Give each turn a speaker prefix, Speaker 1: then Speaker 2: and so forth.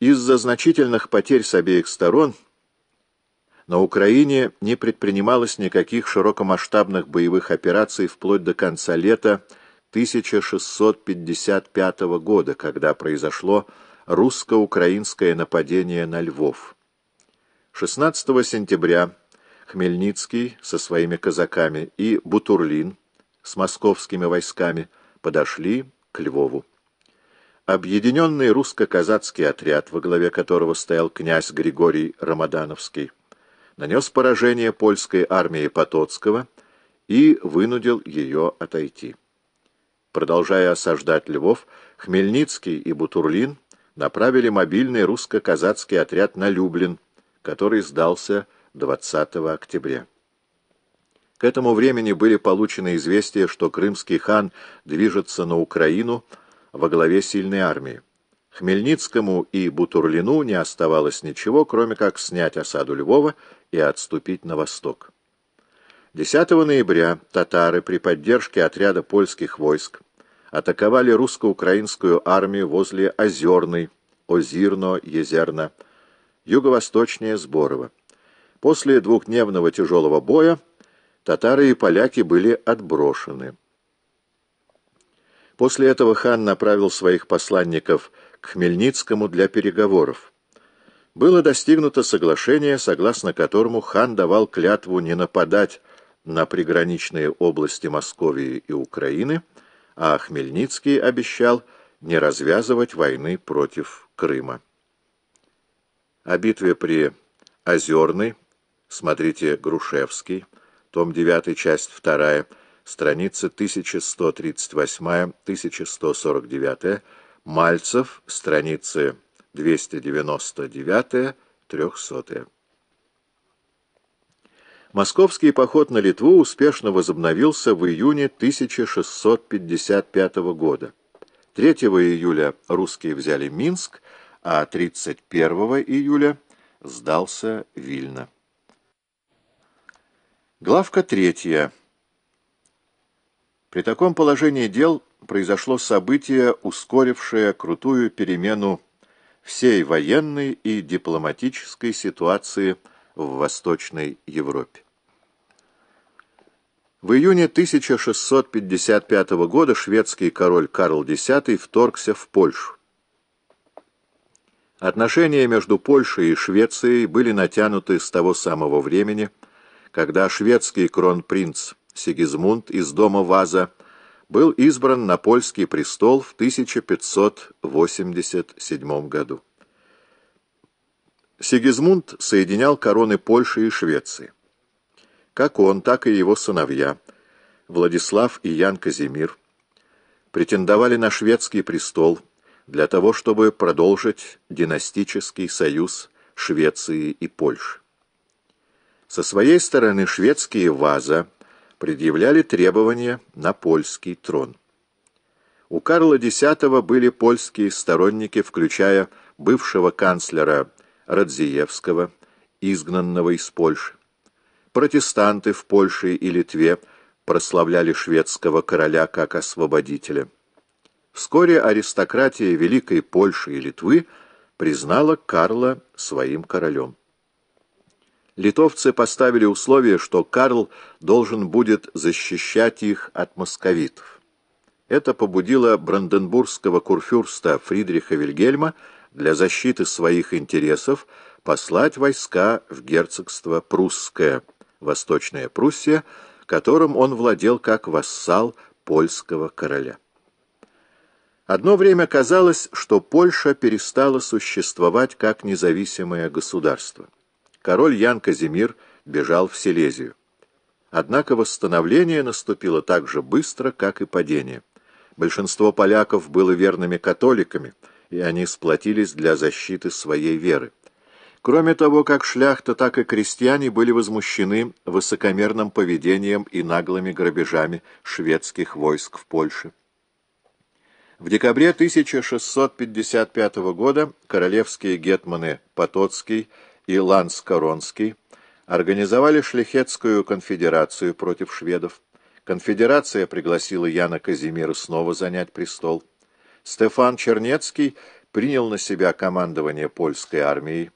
Speaker 1: Из-за значительных потерь с обеих сторон на Украине не предпринималось никаких широкомасштабных боевых операций вплоть до конца лета 1655 года, когда произошло русско-украинское нападение на Львов. 16 сентября Хмельницкий со своими казаками и Бутурлин с московскими войсками подошли к Львову. Объединенный русско-казацкий отряд, во главе которого стоял князь Григорий Рамадановский, нанес поражение польской армии Потоцкого и вынудил ее отойти. Продолжая осаждать Львов, Хмельницкий и Бутурлин направили мобильный русско-казацкий отряд на Люблин, который сдался 20 октября. К этому времени были получены известия, что крымский хан движется на Украину, во главе сильной армии. Хмельницкому и Бутурлину не оставалось ничего, кроме как снять осаду Львова и отступить на восток. 10 ноября татары при поддержке отряда польских войск атаковали русско-украинскую армию возле Озерной, Озирно-Езерно, юго-восточнее Сборово. После двухдневного тяжелого боя татары и поляки были отброшены. После этого хан направил своих посланников к Хмельницкому для переговоров. Было достигнуто соглашение, согласно которому хан давал клятву не нападать на приграничные области Московии и Украины, а Хмельницкий обещал не развязывать войны против Крыма. О битве при Озерной, смотрите Грушевский, том 9, часть 2, страница 1138-1149, Мальцев, страницы 299-300. Московский поход на Литву успешно возобновился в июне 1655 года. 3 июля русские взяли Минск, а 31 июля сдался Вильно. Главка третья. При таком положении дел произошло событие, ускорившее крутую перемену всей военной и дипломатической ситуации в Восточной Европе. В июне 1655 года шведский король Карл X вторгся в Польшу. Отношения между Польшей и Швецией были натянуты с того самого времени, когда шведский кронпринц Сигизмунд из дома Ваза был избран на польский престол в 1587 году. Сигизмунд соединял короны Польши и Швеции. Как он, так и его сыновья, Владислав и Ян Казимир, претендовали на шведский престол для того, чтобы продолжить династический союз Швеции и Польши. Со своей стороны шведские ваза предъявляли требования на польский трон. У Карла X были польские сторонники, включая бывшего канцлера Радзиевского, изгнанного из Польши. Протестанты в Польше и Литве прославляли шведского короля как освободителя. Вскоре аристократия Великой Польши и Литвы признала Карла своим королем литовцы поставили условие, что Карл должен будет защищать их от московитов. Это побудило бранденбургского курфюрста Фридриха Вильгельма для защиты своих интересов послать войска в герцогство Прусское, Восточная Пруссия, которым он владел как вассал польского короля. Одно время казалось, что Польша перестала существовать как независимое государство король Ян Казимир бежал в Силезию. Однако восстановление наступило так же быстро, как и падение. Большинство поляков было верными католиками, и они сплотились для защиты своей веры. Кроме того, как шляхта, так и крестьяне были возмущены высокомерным поведением и наглыми грабежами шведских войск в Польше. В декабре 1655 года королевские гетманы Потоцкий и Ланскоронский организовали шляхетскую конфедерацию против шведов. Конфедерация пригласила Яна Казимира снова занять престол. Стефан Чернецкий принял на себя командование польской армией,